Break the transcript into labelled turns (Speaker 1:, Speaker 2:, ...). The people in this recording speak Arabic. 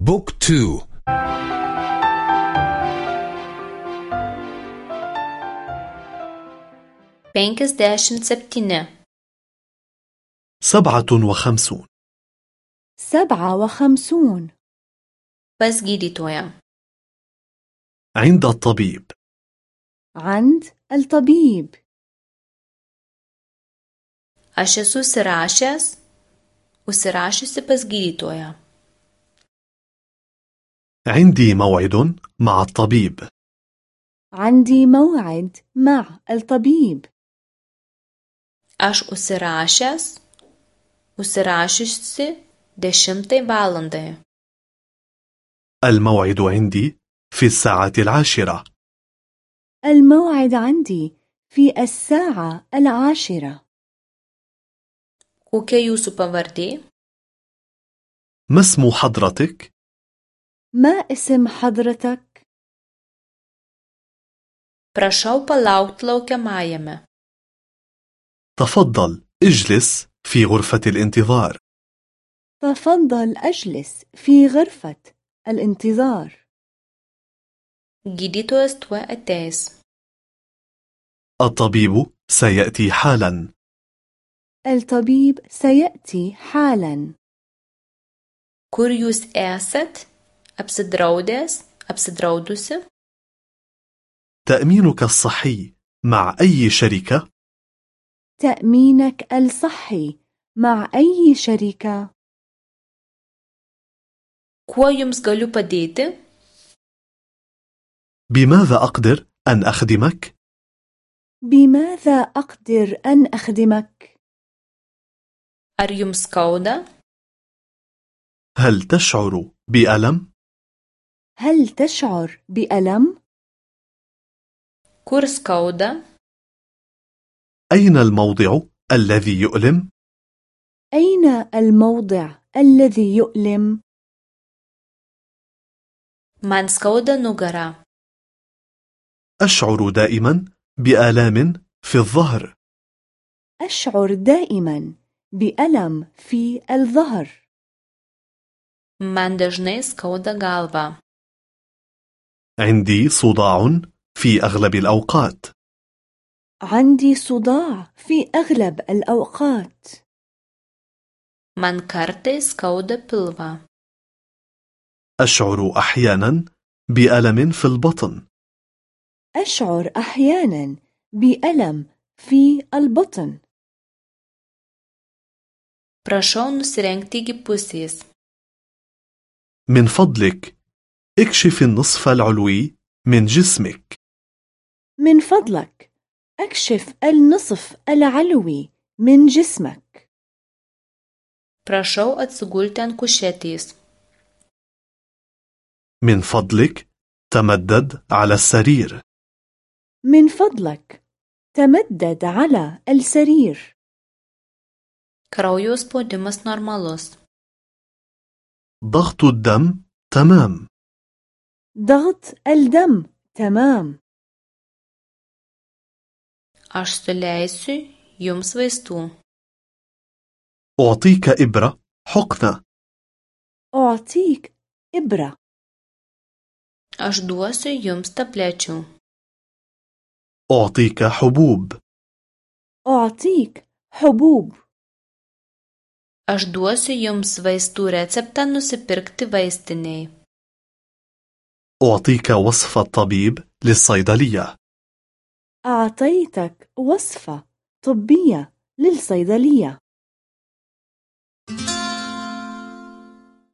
Speaker 1: Book
Speaker 2: two. Penkiasdešimt septyni
Speaker 3: سبعة وخمسون.
Speaker 4: سبعة وخمسون.
Speaker 2: Pas gydytoją
Speaker 3: عند الطبيب.
Speaker 4: عند الطبيب.
Speaker 2: Aš esu užsirašęs, užsirašiusi pas gydytoją.
Speaker 3: عندي موعد مع الطبيب
Speaker 4: عندي موعد مع الطبيب
Speaker 2: Aš užsirašęs, užsirašiusi dešimtai valandai.
Speaker 3: الموعد عندي في الساعة العاشرة
Speaker 4: الموعد عندي في الساعة العاشرة
Speaker 2: Kokia jūsų pavardė?
Speaker 3: ما اسم حضرتك؟
Speaker 4: ما اسم حضرتك؟
Speaker 2: Prašau palaukti laukiamajame.
Speaker 3: تفضل اجلس في غرفة الانتظار
Speaker 4: تفضل أجلس في غرفة الانتظار
Speaker 2: Gydytojas tuo ateis.
Speaker 3: الطبيب سيأتي حالا
Speaker 4: الطبيب سيأتي حالا
Speaker 2: Kur jūs esat? Apsidraudęs, apsidraudusi?
Speaker 3: تأمينك الصحي مع أي شركة؟
Speaker 4: تأمينك الصحي مع أي شركة؟
Speaker 2: Kuo jums galiu padėti?
Speaker 3: بماذا أقدر أن أخدمك؟
Speaker 4: بماذا أقدر أن أخدمك؟
Speaker 2: Ar jums skauda?
Speaker 3: هل تشعر بألم؟
Speaker 4: هل تشعر بألم؟
Speaker 2: Kur skauda?
Speaker 3: أين الموضع الذي يؤلم؟
Speaker 4: أين الموضع الذي يؤلم؟
Speaker 2: Man skauda nugarą.
Speaker 3: أشعر دائما بآلام في الظهر
Speaker 4: أشعر دائما بألم في الظهر
Speaker 2: Man dažnai skauda galvą.
Speaker 3: عندي صداع في أغلب الأوقات
Speaker 4: عندي صداع في أغلب الأوقات
Speaker 2: Man kartais skauda pilvą.
Speaker 3: أشعر أحيانا بألم في البطن
Speaker 4: أشعر أحيانا بألم في البطن
Speaker 2: Prašau nusirengti iki pusės.
Speaker 3: من فضلك اكشف النصف العلوي من جسمك.
Speaker 4: من فضلك أكشف النصف العلوي من جسمك.
Speaker 2: Atsigulti ant kušetės.
Speaker 3: من فضلك تمدد على السرير.
Speaker 4: من فضلك تمدد على السرير.
Speaker 2: Kraujo spaudimas normalus.
Speaker 3: ضغط الدم تمام.
Speaker 4: ضغط الدم. تمام.
Speaker 2: Aš suleisiu jums vaistų
Speaker 3: أعطيك إبرة حقنة.
Speaker 4: أعطيك إبرة.
Speaker 2: Aš duosiu jums tablečių
Speaker 3: أعطيك حبوب.
Speaker 4: أعطيك حبوب.
Speaker 2: أشدوسي يومس ويستو رецепتا نسيبركت ويستنيه
Speaker 3: أعطيك وصف الطبيب للصيدلية.
Speaker 4: أعطيتك وصفة طبية للصيدلية.